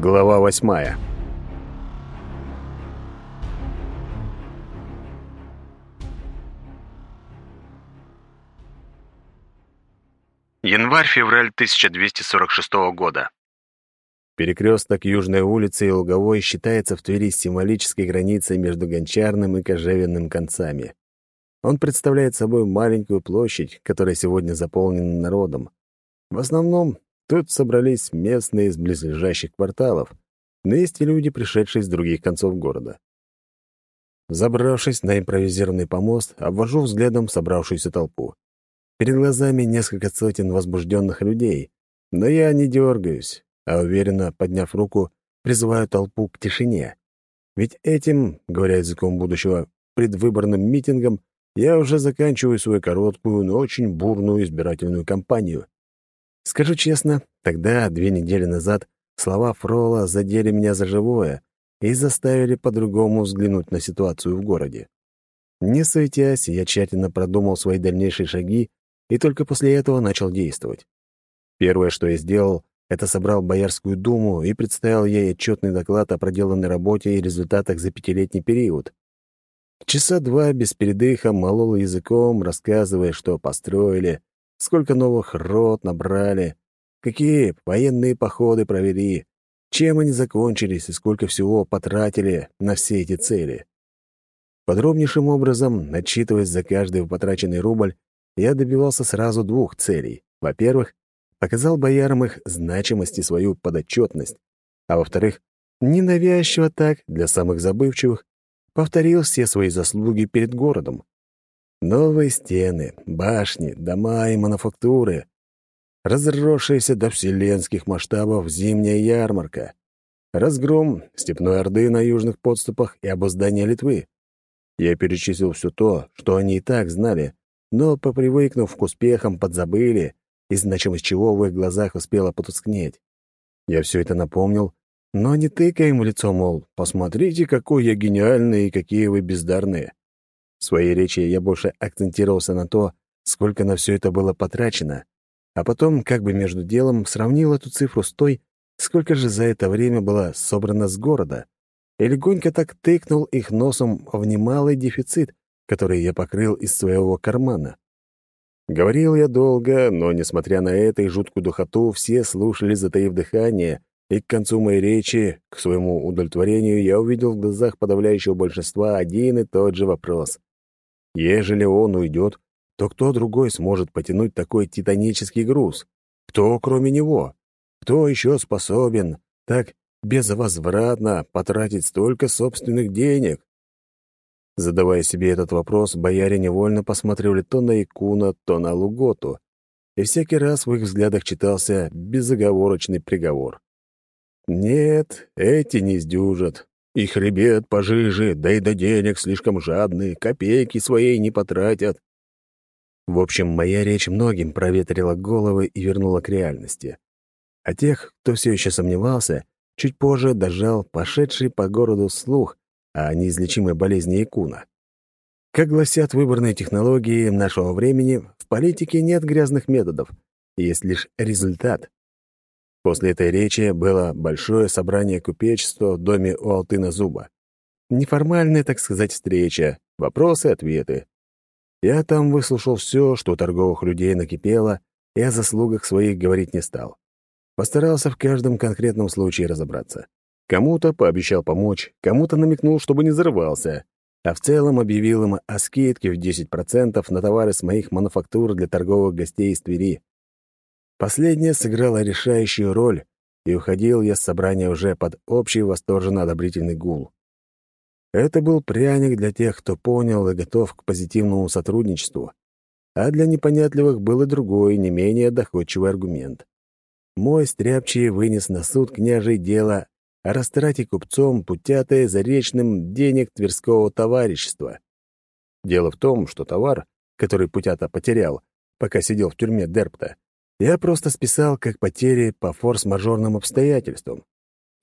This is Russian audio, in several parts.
Глава восьмая. Январь-февраль 1246 года. Перекресток Южной улицы и Луговой считается в Твери символической границей между Гончарным и Кожевенным концами. Он представляет собой маленькую площадь, которая сегодня заполнена народом. В основном тут собрались местные из близлежащих кварталов, но есть и люди, пришедшие с других концов города. Забравшись на импровизированный помост, обвожу взглядом собравшуюся толпу. Перед глазами несколько сотен возбужденных людей, но я не дергаюсь, а уверенно, подняв руку, призываю толпу к тишине. Ведь этим, говоря языком будущего, предвыборным митингом я уже заканчиваю свою короткую, но очень бурную избирательную кампанию. Скажу честно, тогда, две недели назад, слова Фрола задели меня за живое и заставили по-другому взглянуть на ситуацию в городе. Не суетясь, я тщательно продумал свои дальнейшие шаги и только после этого начал действовать. Первое, что я сделал, это собрал Боярскую думу и представил ей отчетный доклад о проделанной работе и результатах за пятилетний период. Часа два без передыха молол языком, рассказывая, что построили, сколько новых рот набрали, какие военные походы провели, чем они закончились и сколько всего потратили на все эти цели. Подробнейшим образом, начитываясь за каждый потраченный рубль, я добивался сразу двух целей. Во-первых, показал боярам их значимость и свою подотчетность, а во-вторых, ненавязчиво так, для самых забывчивых, повторил все свои заслуги перед городом. Новые стены, башни, дома и мануфактуры, разросшаяся до вселенских масштабов зимняя ярмарка, разгром степной орды на южных подступах и обуздание Литвы. Я перечислил все то, что они и так знали, но, попривыкнув к успехам, подзабыли и значимость чего в их глазах успела потускнеть. Я все это напомнил, но не тыкая ему лицо, мол, посмотрите, какой я гениальный и какие вы бездарные. В своей речи я больше акцентировался на то, сколько на все это было потрачено, а потом, как бы между делом, сравнил эту цифру с той, сколько же за это время было собрано с города, и легонько так тыкнул их носом в немалый дефицит, который я покрыл из своего кармана. Говорил я долго, но, несмотря на это и жуткую духоту, все слушали, затаив дыхание, и к концу моей речи, к своему удовлетворению, я увидел в глазах подавляющего большинства один и тот же вопрос. Ежели он уйдет, то кто другой сможет потянуть такой титанический груз? Кто, кроме него? Кто еще способен так безвозвратно потратить столько собственных денег? Задавая себе этот вопрос, бояре невольно посмотрели то на Икуна, то на Луготу, и всякий раз в их взглядах читался безоговорочный приговор. «Нет, эти не сдюжат. Их ребят пожиже, да и до денег слишком жадные, копейки своей не потратят». В общем, моя речь многим проветрила головы и вернула к реальности. А тех, кто все еще сомневался, чуть позже дожал пошедший по городу слух, о неизлечимой болезни Икуна. Как гласят выборные технологии нашего времени, в политике нет грязных методов, есть лишь результат. После этой речи было большое собрание купечества в доме у Алтына Зуба. Неформальная, так сказать, встреча, вопросы-ответы. Я там выслушал все, что у торговых людей накипело, и о заслугах своих говорить не стал. Постарался в каждом конкретном случае разобраться. Кому-то пообещал помочь, кому-то намекнул, чтобы не взрывался, а в целом объявил им о скидке в 10% на товары с моих мануфактур для торговых гостей из Твери. Последняя сыграла решающую роль, и уходил я с собрания уже под общий восторженно-одобрительный гул. Это был пряник для тех, кто понял и готов к позитивному сотрудничеству, а для непонятливых был и другой, не менее доходчивый аргумент. Мой стряпчий вынес на суд княжей дело о растрате купцом путятое заречным денег Тверского товарищества. Дело в том, что товар, который путята потерял, пока сидел в тюрьме Дерпта, я просто списал как потери по форс-мажорным обстоятельствам.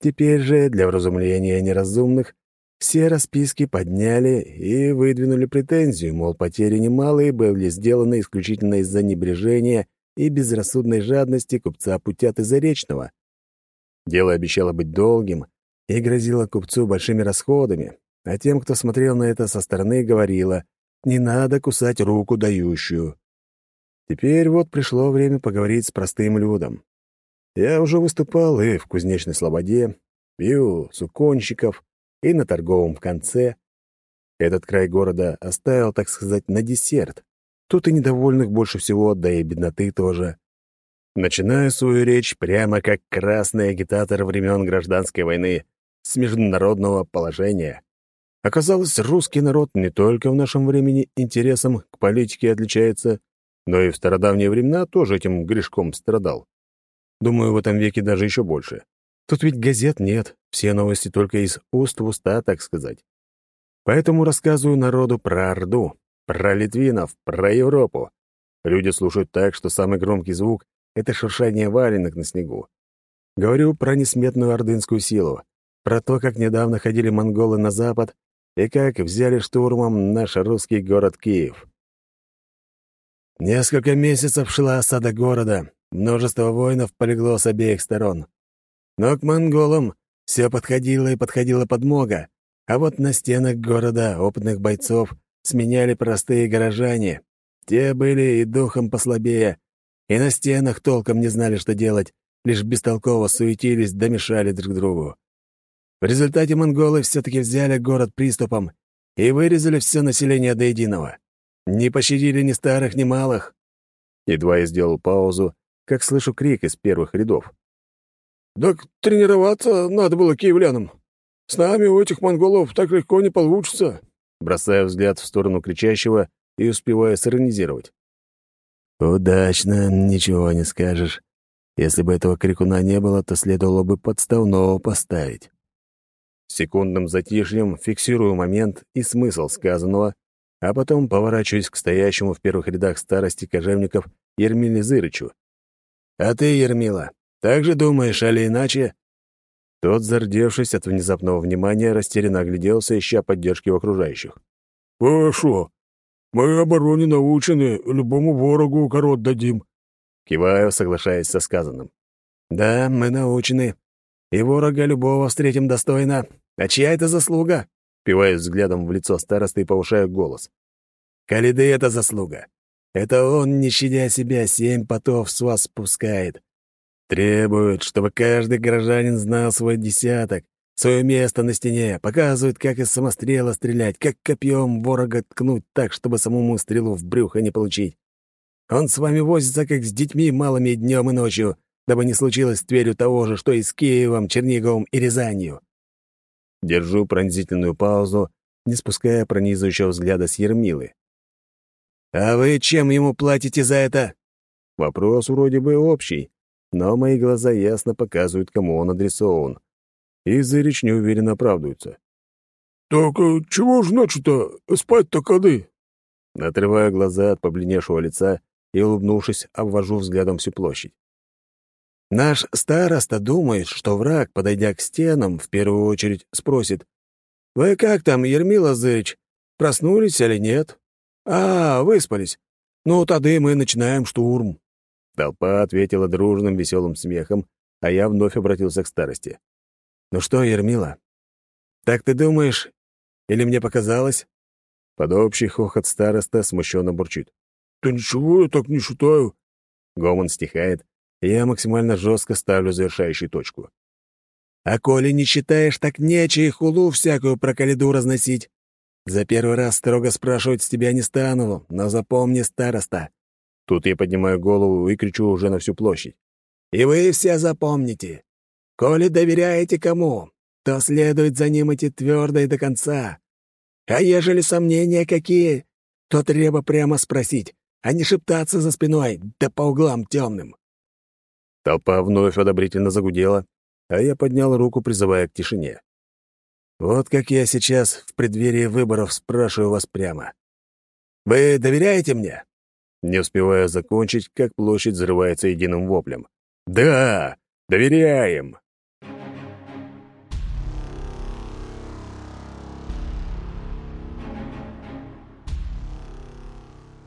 Теперь же, для вразумления неразумных, все расписки подняли и выдвинули претензию, мол, потери немалые были сделаны исключительно из-за небрежения и безрассудной жадности купца Путяты Заречного. Дело обещало быть долгим и грозило купцу большими расходами, а тем, кто смотрел на это со стороны, говорило «не надо кусать руку дающую». Теперь вот пришло время поговорить с простым людом. Я уже выступал и в кузнечной слободе, и у суконщиков, и на торговом конце. Этот край города оставил, так сказать, на десерт. Тут и недовольных больше всего, да и бедноты тоже. Начинаю свою речь прямо как красный агитатор времен гражданской войны с международного положения. Оказалось, русский народ не только в нашем времени интересом к политике отличается, но и в стародавние времена тоже этим грешком страдал. Думаю, в этом веке даже еще больше. Тут ведь газет нет, все новости только из уст в уста, так сказать. Поэтому рассказываю народу про Орду, про литвинов, про Европу. Люди слушают так, что самый громкий звук это шуршание валенок на снегу. Говорю про несметную ордынскую силу, про то, как недавно ходили монголы на запад и как взяли штурмом наш русский город Киев. Несколько месяцев шла осада города, множество воинов полегло с обеих сторон. Но к монголам все подходило и подходила подмога, а вот на стенах города опытных бойцов сменяли простые горожане. Те были и духом послабее, и на стенах толком не знали, что делать, лишь бестолково суетились да друг другу. В результате монголы все-таки взяли город приступом и вырезали все население до единого. Не пощадили ни старых, ни малых. Едва я сделал паузу, как слышу крик из первых рядов. «Так тренироваться надо было киевлянам. С нами у этих монголов так легко не получится», бросая взгляд в сторону кричащего и успевая сиронизировать. «Удачно, ничего не скажешь. Если бы этого крикуна не было, то следовало бы подставного поставить». Секундным затишьем фиксирую момент и смысл сказанного, а потом поворачиваюсь к стоящему в первых рядах старости кожевников Ермиле Зырычу. «А ты, Ермила, так же думаешь, али иначе?» Тот, зардевшись от внезапного внимания, растерянно огляделся, ища поддержки у окружающих. «Хорошо. Мы обороне научены, любому ворогу укорот дадим». Киваю, соглашаясь со сказанным. «Да, мы научены. И ворога любого встретим достойно. А чья это заслуга?» Пиваюсь взглядом в лицо старосты и повышаю голос. «Калиды — это заслуга. Это он, не щадя себя, семь потов с вас спускает. Требует, чтобы каждый горожанин знал свой десяток, свое место на стене, показывает, как из самострела стрелять, как копьем ворога ткнуть так, чтобы самому стрелу в брюхо не получить. Он с вами возится, как с детьми малыми днем и ночью, дабы не случилось с Тверью того же, что и с Киевом, Черниговым и Рязанью. Держу пронзительную паузу, не спуская пронизывающего взгляда с Ермилы. «А вы чем ему платите за это?» Вопрос вроде бы общий, но мои глаза ясно показывают, кому он адресован и Зырич неуверенно оправдывается. «Так э, чего ж значит-то спать-то коды?» Отрываю глаза от побледневшего лица и, улыбнувшись, обвожу взглядом всю площадь. Наш староста думает, что враг, подойдя к стенам, в первую очередь спросит, «Вы как там, Ермила Зырич, проснулись или нет?» «А, выспались. Ну, тогда мы начинаем штурм». Толпа ответила дружным веселым смехом, а я вновь обратился к старости. «Ну что, Ермила, так ты думаешь, или мне показалось?» Под общий хохот староста смущенно бурчит. «Да ничего, я так не считаю». Гомон стихает, и я максимально жестко ставлю завершающую точку. «А коли не считаешь, так нече хулу всякую про калиду разносить. За первый раз строго спрашивать с тебя не стану, но запомни, староста». Тут я поднимаю голову и кричу уже на всю площадь. «И вы все запомните, Коли доверяете кому, то следует за ним идти твердо и до конца. А ежели сомнения какие, то треба прямо спросить, а не шептаться за спиной, да по углам темным. Толпа вновь одобрительно загудела, а я поднял руку, призывая к тишине. Вот как я сейчас в преддверии выборов спрашиваю вас прямо. Вы доверяете мне? Не успевая закончить, как площадь взрывается единым воплем. «Да! Доверяем!»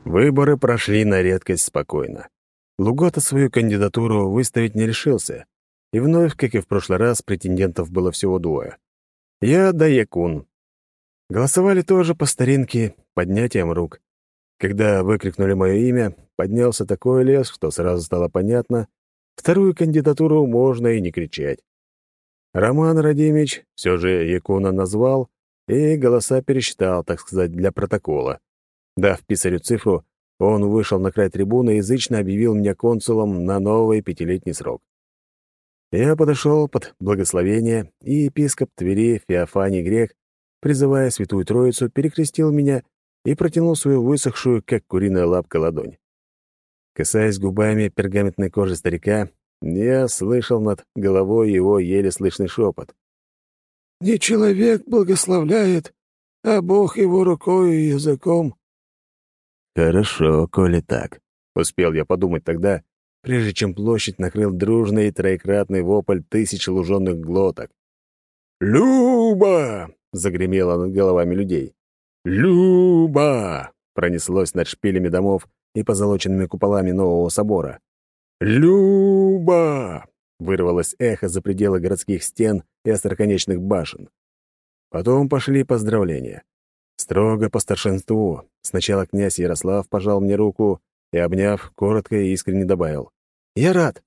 Выборы прошли на редкость спокойно. Лугота свою кандидатуру выставить не решился. И вновь, как и в прошлый раз, претендентов было всего двое. Я да Якун. Голосовали тоже по старинке, поднятием рук. Когда выкрикнули мое имя, поднялся такой лес, что сразу стало понятно, вторую кандидатуру можно и не кричать. Роман Радимич все же Якуна назвал и голоса пересчитал, так сказать, для протокола. Дав писарю цифру, он вышел на край трибуны и язычно объявил меня консулом на новый пятилетний срок. Я подошел под благословение, и епископ Твери Феофаний Грек, призывая Святую Троицу, перекрестил меня и протянул свою высохшую, как куриная лапка, ладонь. Касаясь губами пергаментной кожи старика, я слышал над головой его еле слышный шепот. «Не человек благословляет, а Бог его рукой и языком». «Хорошо, коли так», — успел я подумать тогда, прежде чем площадь накрыл дружный троекратный вопль тысяч луженных глоток. «Люба!» — загремело над головами людей. «Люба!» — пронеслось над шпилями домов и позолоченными куполами нового собора. «Люба!» — вырвалось эхо за пределы городских стен и остроконечных башен. Потом пошли поздравления. Строго по старшинству. Сначала князь Ярослав пожал мне руку и, обняв, коротко и искренне добавил. «Я рад».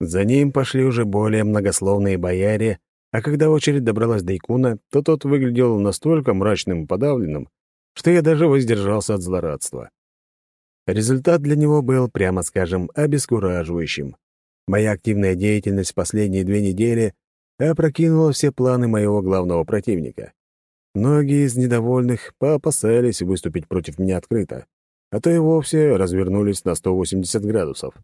За ним пошли уже более многословные бояре, а когда очередь добралась до Икуна, то тот выглядел настолько мрачным и подавленным, что я даже воздержался от злорадства. Результат для него был, прямо скажем, обескураживающим. Моя активная деятельность последние две недели опрокинула все планы моего главного противника. Многие из недовольных поопасались выступить против меня открыто, а то и вовсе развернулись на 180 градусов.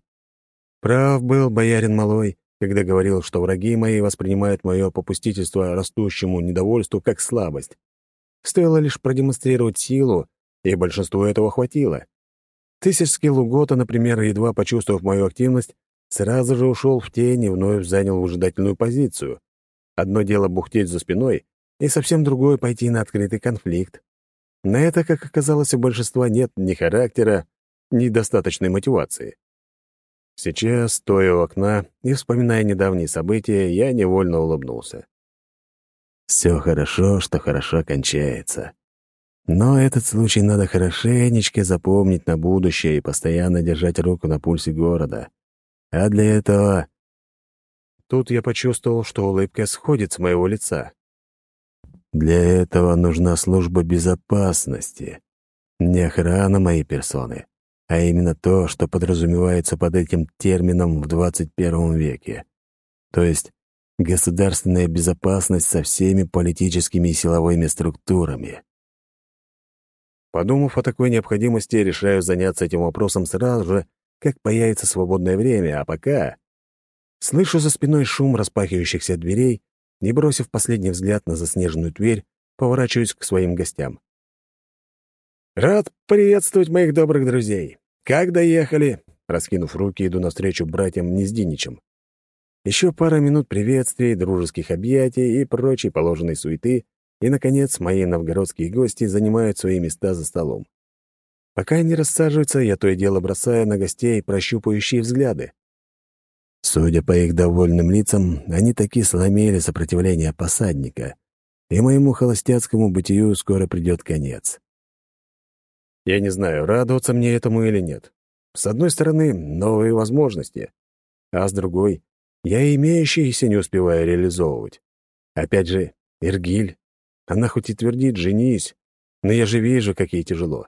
Прав был боярин Малой, когда говорил, что враги мои воспринимают мое попустительство растущему недовольству как слабость. Стоило лишь продемонстрировать силу, и большинству этого хватило. Тысячский Лугота, например, едва почувствовав мою активность, сразу же ушел в тень и вновь занял выжидательную позицию. Одно дело бухтеть за спиной, и совсем другое — пойти на открытый конфликт. На это, как оказалось, у большинства нет ни характера, ни достаточной мотивации. Сейчас, стоя у окна и вспоминая недавние события, я невольно улыбнулся. Все хорошо, что хорошо кончается. Но этот случай надо хорошенечко запомнить на будущее и постоянно держать руку на пульсе города. А для этого... Тут я почувствовал, что улыбка сходит с моего лица. Для этого нужна служба безопасности. Не охрана моей персоны, а именно то, что подразумевается под этим термином в 21 веке. То есть государственная безопасность со всеми политическими и силовыми структурами. Подумав о такой необходимости, решаю заняться этим вопросом сразу же, как появится свободное время, а пока... Слышу за спиной шум распахивающихся дверей и, бросив последний взгляд на заснеженную дверь, поворачиваюсь к своим гостям. «Рад приветствовать моих добрых друзей. Как доехали?» Раскинув руки, иду навстречу братьям Нездиничам. Еще пара минут приветствий, дружеских объятий и прочей положенной суеты, и, наконец, мои новгородские гости занимают свои места за столом. Пока они рассаживаются, я то и дело бросаю на гостей прощупающие взгляды. Судя по их довольным лицам, они таки сломили сопротивление посадника, и моему холостяцкому бытию скоро придет конец. Я не знаю, радоваться мне этому или нет. С одной стороны, новые возможности, а с другой — я имеющиеся не успеваю реализовывать. Опять же, Иргиль она хоть и твердит «женись», но я же вижу, как ей тяжело.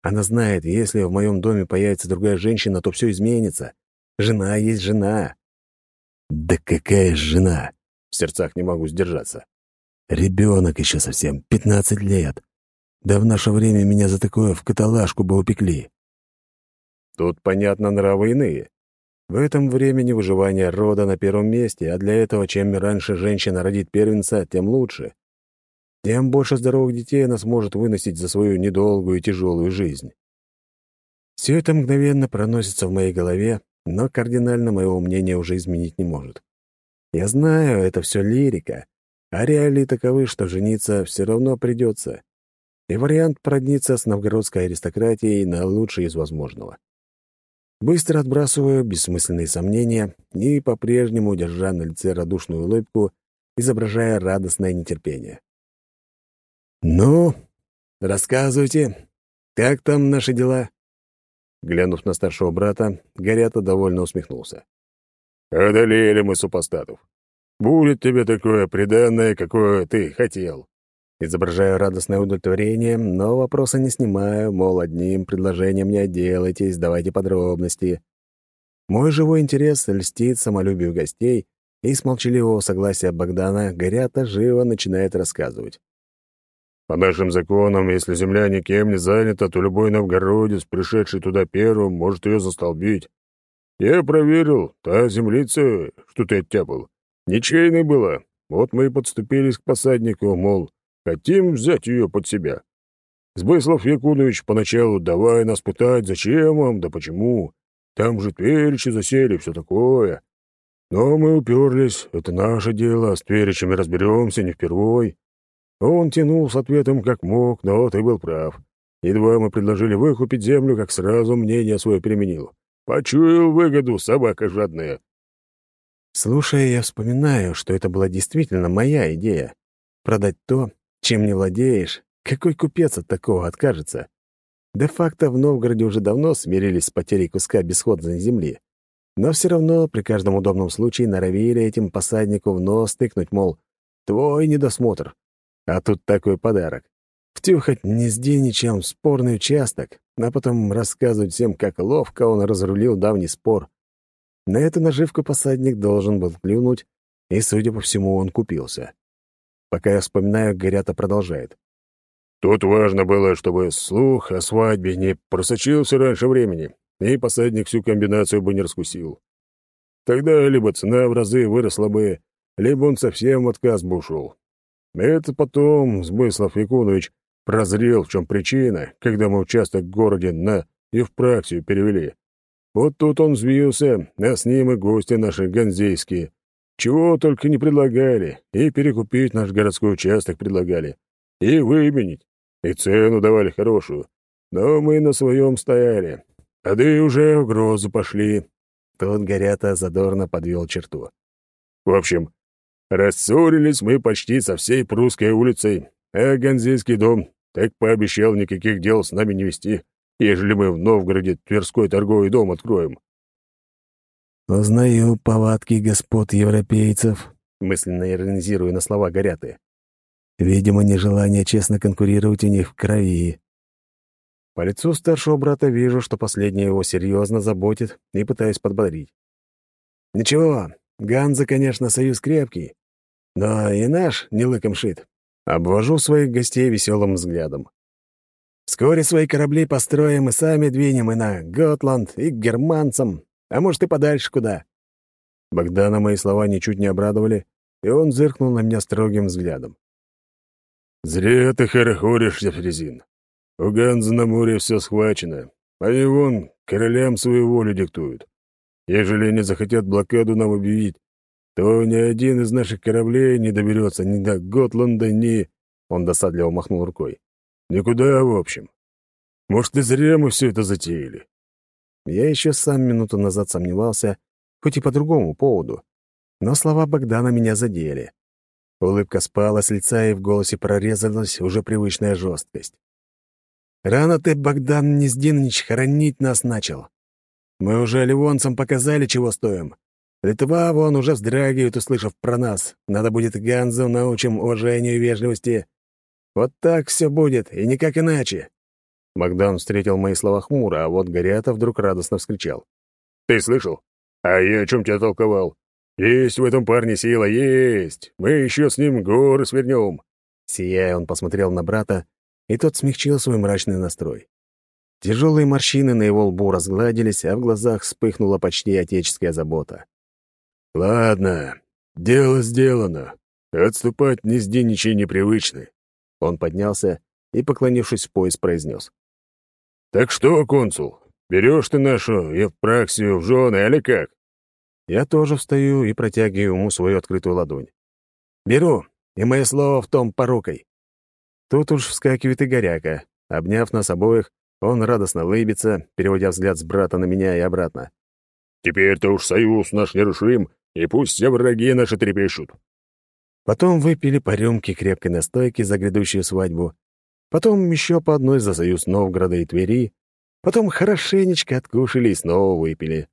Она знает, если в моем доме появится другая женщина, то все изменится. Жена есть жена. Да какая жена? В сердцах не могу сдержаться. Ребенок еще совсем, пятнадцать лет. Да в наше время меня за такое в каталажку бы упекли. Тут, понятно, нравы иные. В этом времени выживание рода на первом месте, а для этого чем раньше женщина родит первенца, тем лучше тем больше здоровых детей она сможет выносить за свою недолгую и тяжелую жизнь. Все это мгновенно проносится в моей голове, но кардинально моего мнения уже изменить не может. Я знаю, это все лирика, а реалии таковы, что жениться все равно придется. И вариант продниться с новгородской аристократией на лучший из возможного. Быстро отбрасываю бессмысленные сомнения и, по-прежнему, держа на лице радушную улыбку, изображая радостное нетерпение. «Ну, рассказывайте, как там наши дела?» Глянув на старшего брата, Горята довольно усмехнулся. «Одолели мы супостатов. Будет тебе такое преданное, какое ты хотел». Изображаю радостное удовлетворение, но вопроса не снимаю, мол, одним предложением не отделайтесь, давайте подробности. Мой живой интерес льстит самолюбию гостей, и с молчаливого согласия Богдана Горята живо начинает рассказывать. По нашим законам, если земля никем не занята, то любой новгородец, пришедший туда первым, может ее застолбить. Я проверил, та землица, что ты оттяпал, ничейной была. Вот мы и подступились к посаднику, мол, хотим взять ее под себя. Сбыслов Якунович поначалу давай нас пытать, зачем вам, да почему. Там же тверичи засели, все такое. Но мы уперлись, это наше дело, с тверичами разберемся не впервой. Он тянул с ответом как мог, но ты был прав. Едва мы предложили выкупить землю, как сразу мнение свое переменил. Почуял выгоду, собака жадная. Слушая, я вспоминаю, что это была действительно моя идея. Продать то, чем не владеешь. Какой купец от такого откажется? Де-факто в Новгороде уже давно смирились с потерей куска бесходной земли. Но все равно при каждом удобном случае норовили этим посаднику в нос тыкнуть, мол, твой недосмотр. А тут такой подарок. Втюхать не с ничем спорный участок, а потом рассказывать всем, как ловко он разрулил давний спор. На эту наживку посадник должен был клюнуть, и, судя по всему, он купился. Пока я вспоминаю, Горята продолжает. Тут важно было, чтобы слух о свадьбе не просочился раньше времени, и посадник всю комбинацию бы не раскусил. Тогда либо цена в разы выросла бы, либо он совсем в отказ бы ушел. Это потом Сбыслов Якунович прозрел, в чем причина, когда мы участок в городе на Евпраксию перевели. Вот тут он взвился, а с ним и гости наши ганзейские. Чего только не предлагали, и перекупить наш городской участок предлагали, и выменить, и цену давали хорошую. Но мы на своем стояли, а да и уже угрозы пошли. Тут Горята задорно подвел черту. В общем, Рассорились мы почти со всей прусской улицей, а Ганзейский дом так пообещал никаких дел с нами не вести, ежели мы в Новгороде Тверской торговый дом откроем. «Узнаю повадки господ европейцев», — мысленно иронизирую на слова Горяты. «Видимо, нежелание честно конкурировать у них в крови». По лицу старшего брата вижу, что последнее его серьезно заботит, и пытаюсь подбодрить. «Ничего, Ганза, конечно, союз крепкий, но и наш не лыком шит. Обвожу своих гостей веселым взглядом. Вскоре свои корабли построим и сами двинем и на Готланд, и к германцам, а может и подальше куда. Богдана мои слова ничуть не обрадовали, и он зыркнул на меня строгим взглядом. «Зря ты хорохоришься, Фрезин. У Ганза на море все схвачено. Они вон королям свою волю диктуют. Ежели они захотят блокаду нам объявить, то ни один из наших кораблей не доберется ни до Готланда, ни...» Он досадливо махнул рукой. «Никуда, в общем. Может, и зря мы все это затеяли». Я еще сам минуту назад сомневался, хоть и по другому поводу. Но слова Богдана меня задели. Улыбка спала с лица, и в голосе прорезалась уже привычная жесткость. «Рано ты, Богдан Нездинович, хоронить нас начал. Мы уже ливонцам показали, чего стоим. Литва вон уже вздрагивает, услышав про нас. Надо будет Ганзу научим уважению и вежливости. Вот так все будет, и никак иначе». Богдан встретил мои слова хмуро, а вот Горята вдруг радостно вскричал. «Ты слышал? А я о чем тебя толковал? Есть в этом парне сила, есть! Мы еще с ним горы свернем!» Сияя, он посмотрел на брата, и тот смягчил свой мрачный настрой. Тяжелые морщины на его лбу разгладились, а в глазах вспыхнула почти отеческая забота. «Ладно, дело сделано. Отступать ни с ничей непривычны». Он поднялся и, поклонившись в пояс, произнес. «Так что, консул, берешь ты нашу Евпраксию в жены, или как?» Я тоже встаю и протягиваю ему свою открытую ладонь. «Беру, и мое слово в том порукой». Тут уж вскакивает и горяка. Обняв нас обоих, Он радостно лыбится, переводя взгляд с брата на меня и обратно. «Теперь-то уж союз наш нерушим, и пусть все враги наши трепещут». Потом выпили по рюмке крепкой настойки за грядущую свадьбу. Потом еще по одной за союз Новгорода и Твери. Потом хорошенечко откушали и снова выпили.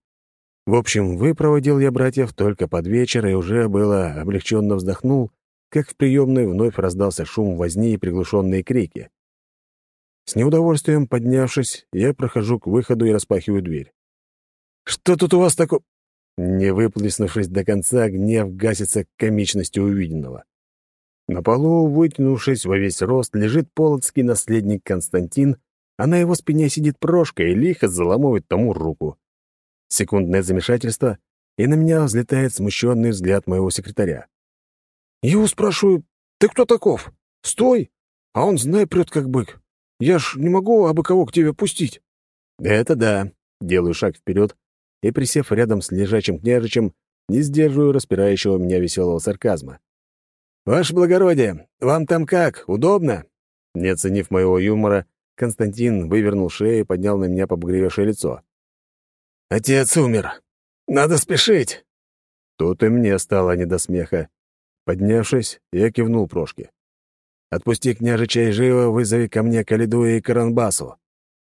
В общем, выпроводил я братьев только под вечер и уже было облегченно вздохнул, как в приемной вновь раздался шум возни и приглушенные крики. С неудовольствием поднявшись, я прохожу к выходу и распахиваю дверь. «Что тут у вас такое?» Не выплеснувшись до конца, гнев гасится комичностью увиденного. На полу, вытянувшись во весь рост, лежит полоцкий наследник Константин, а на его спине сидит Прошка и лихо заламывает тому руку. Секундное замешательство, и на меня взлетает смущенный взгляд моего секретаря. Его спрашиваю, «Ты кто таков? Стой!» А он, знай, прет как бык. Я ж не могу абы кого к тебе пустить. Это да. Делаю шаг вперед и, присев рядом с лежачим княжичем, не сдерживаю распирающего меня веселого сарказма. «Ваше благородие, вам там как? Удобно?» Не оценив моего юмора, Константин вывернул шею и поднял на меня побагревшее лицо. «Отец умер. Надо спешить!» Тут и мне стало не до смеха. Поднявшись, я кивнул Прошке. «Отпусти княжича и живо вызови ко мне Калиду и Каранбасу».